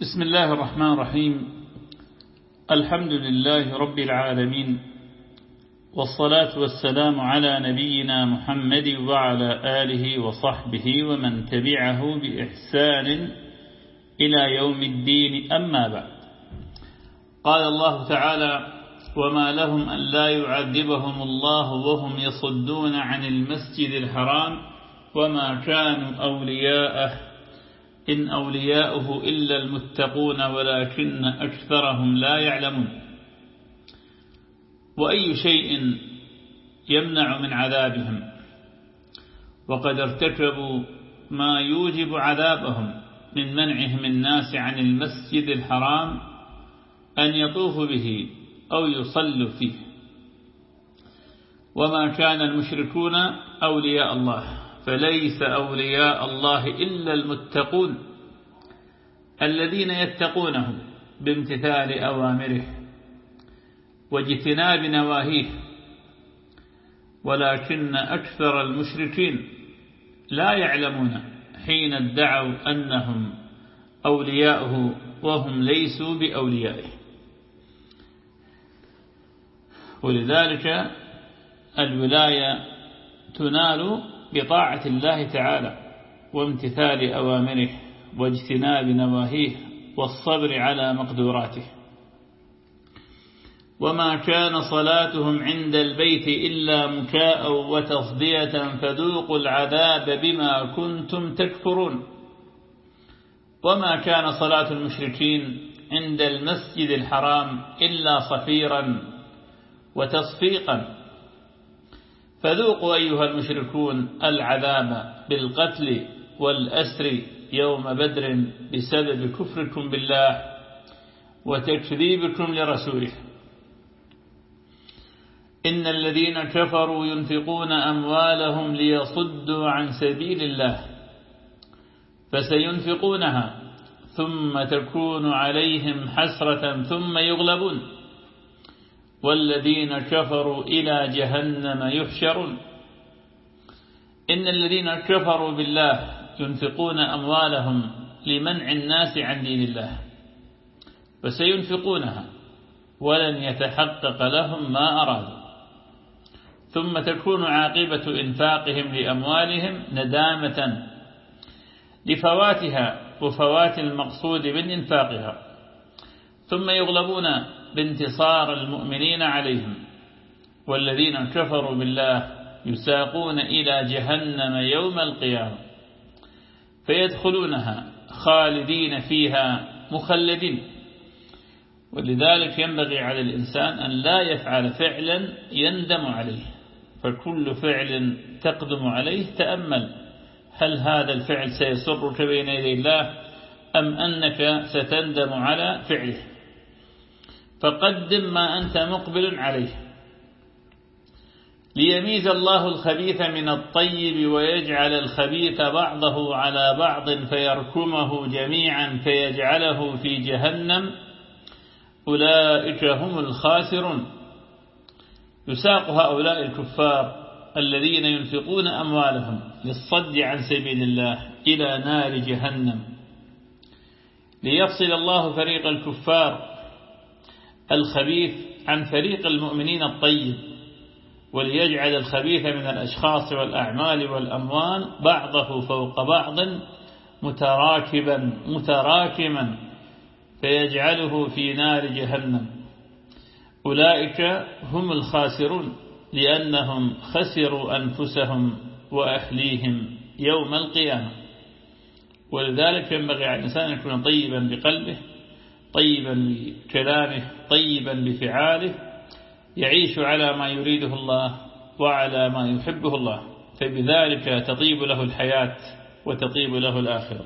بسم الله الرحمن الرحيم. الحمد لله رب العالمين والصلاة والسلام على نبينا محمد وعلى آله وصحبه ومن تبعه بإحسان إلى يوم الدين. أما بعد قال الله تعالى وما لهم أن لا يعذبهم الله وهم يصدون عن المسجد الحرام وما كانوا أولياءه إن أولياؤه إلا المتقون ولكن أكثرهم لا يعلمون. وأي شيء يمنع من عذابهم. وقد ارتكبوا ما يوجب عذابهم من منعهم الناس عن المسجد الحرام أن يطوفوا به أو يصلوا فيه. وما كان المشركون أولياء الله. فليس أولياء الله إلا المتقون الذين يتقونه بامتثال أوامره واجتناب نواهيه ولكن أكثر المشركين لا يعلمون حين ادعوا أنهم أولياؤه وهم ليسوا بأوليائه. ولذلك الولاية تنال بطاعة الله تعالى وامتثال أوامره واجتناب نواهيه والصبر على مقدوراته وما كان صلاتهم عند البيت إلا مكاء وتصدية فذوقوا العذاب بما كنتم تكفرون. وما كان صلاة المشركين عند المسجد الحرام إلا صفيرا وتصفيقا فذوقوا أيها المشركون العذاب بالقتل والأسر يوم بدر بسبب كفركم بالله وتكذيبكم لرسوله. إن الذين كفروا ينفقون أموالهم ليصدوا عن سبيل الله فسينفقونها ثم تكون عليهم حسرة ثم يغلبون. والذين كفروا إلى جهنم يحشرون. إن الذين كفروا بالله ينفقون أموالهم لمنع الناس عن دين الله فسينفقونها ولن يتحقق لهم ما أرادوا. ثم تكون عاقبة إنفاقهم لأموالهم ندامة لفواتها وفوات المقصود من إنفاقها. ثم يغلبون بانتصار المؤمنين عليهم والذين كفروا بالله يساقون إلى جهنم يوم القيامة فيدخلونها خالدين فيها مخلدين ولذلك ينبغي على الإنسان أن لا يفعل فعلا يندم عليه فكل فعل تقدم عليه تأمل هل هذا الفعل سيسرك بين يدي الله أم أنك ستندم على فعله فقدم ما أنت مقبل عليه. ليميز الله الخبيث من الطيب ويجعل الخبيث بعضه على بعض فيركمه جميعا فيجعله في جهنم. أولئك هم الخاسرون. يساق هؤلاء الكفار الذين ينفقون أموالهم للصد عن سبيل الله إلى نار جهنم. ليفصل الله فريق الكفار الخبيث عن فريق المؤمنين الطيب وليجعل الخبيث من الأشخاص والأعمال والأموال بعضه فوق بعض متراكبا متراكما فيجعله في نار جهنم. أولئك هم الخاسرون لأنهم خسروا أنفسهم وأهليهم يوم القيامة. ولذلك ينبغي على الإنسان أن يكون طيبا بقلبه طيبا بكلامه طيبا بفعاله يعيش على ما يريده الله وعلى ما يحبه الله. فبذلك تطيب له الحياة وتطيب له الآخرة.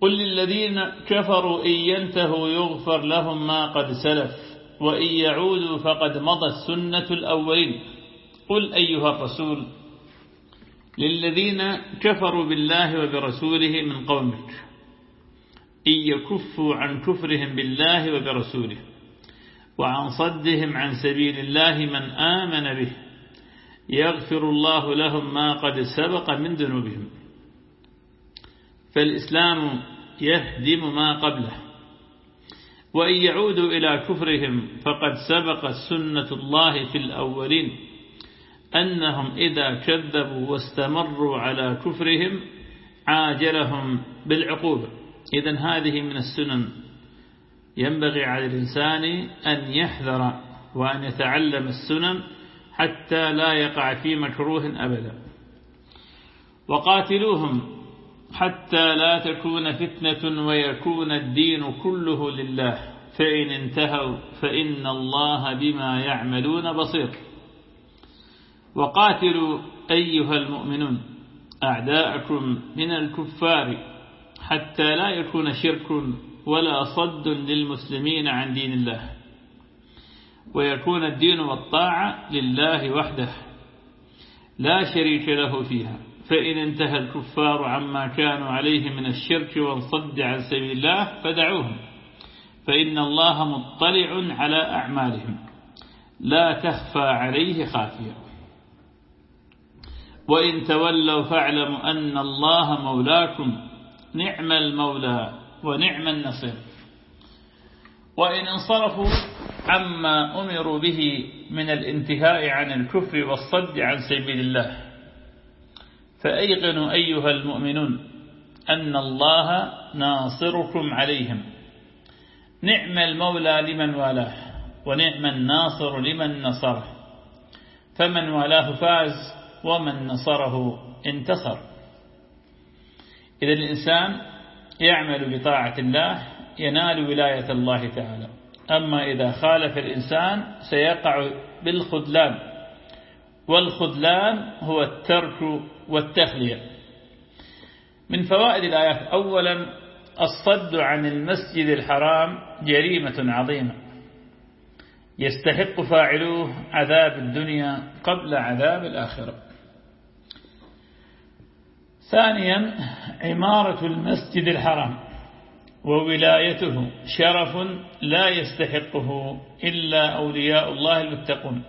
قل للذين كفروا إن ينتهوا يغفر لهم ما قد سلف وإن يعودوا فقد مضت سنة الأولين. قل أيها الرسول للذين كفروا بالله وبرسوله من قومك إن يكفوا عن كفرهم بالله وبرسوله وعن صدهم عن سبيل الله من آمن به يغفر الله لهم ما قد سبق من ذنوبهم. فالإسلام يهدم ما قبله. وإن يعودوا إلى كفرهم فقد سبقت سنة الله في الأولين أنهم إذا كذبوا واستمروا على كفرهم عاجلهم بالعقوبة. إذا هذه من السنن ينبغي على الإنسان أن يحذر وأن يتعلم السنن حتى لا يقع في مكروه أبدا. وقاتلوهم حتى لا تكون فتنة ويكون الدين كله لله. فإن انتهوا فإن الله بما يعملون بصير. وقاتلوا أيها المؤمنون أعداءكم من الكفار. حتى لا يكون شرك ولا صد للمسلمين عن دين الله. ويكون الدين والطاعة لله وحده. لا شريك له فيها. فإن انتهى الكفار عما كانوا عليه من الشرك والصد عن سبيل الله فدعوهم. فإن الله مطلع على أعمالهم. لا تخفى عليه خافية. وإن تولوا فاعلموا أن الله مولاكم نعم المولى ونعم النصير. وإن انصرفوا عما أمروا به من الانتهاء عن الكفر والصد عن سبيل الله. فأيقنوا أيها المؤمنون أن الله ناصركم عليهم. نعم المولى لمن والاه ونعم الناصر لمن نصره. فمن والاه فاز ومن نصره انتصر. إذا الإنسان يعمل بطاعة الله ينال ولاية الله تعالى. أما إذا خالف الإنسان سيقع بالخذلان. والخذلان هو الترك والتخلية. من فوائد الآيات أولا الصد عن المسجد الحرام جريمة عظيمة. يستحق فاعلوه عذاب الدنيا قبل عذاب الآخرة. ثانيا عمارة المسجد الحرام وولايته شرف لا يستحقه إلا أولياء الله المتقون.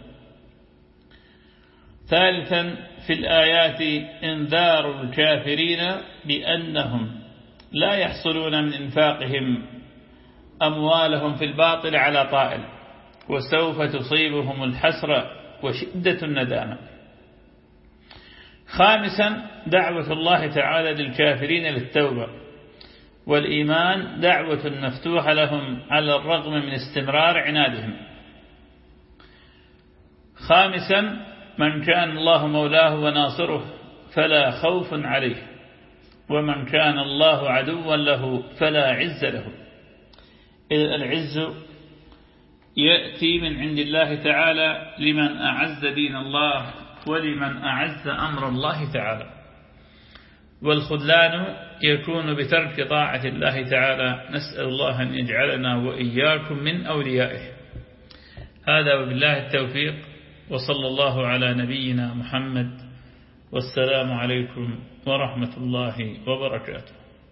ثالثا في الآيات إنذار الكافرين بأنهم لا يحصلون من إنفاقهم أموالهم في الباطل على طائل وسوف تصيبهم الحسرة وشدة الندامة. خامسا دعوة الله تعالى للكافرين للتوبة. والإيمان دعوة مفتوحة لهم على الرغم من استمرار عنادهم. خامسا من كان الله مولاه وناصره فلا خوف عليه. ومن كان الله عدوا له فلا عز له. إذا العز يأتي من عند الله تعالى لمن أعز دين الله ولمن أعز أمر الله تعالى. والخذلان يكون بترك طاعة الله تعالى. نسأل الله أن يجعلنا وإياكم من أوليائه. هذا وبالله التوفيق. وصلى الله على نبينا محمد. والسلام عليكم ورحمة الله وبركاته.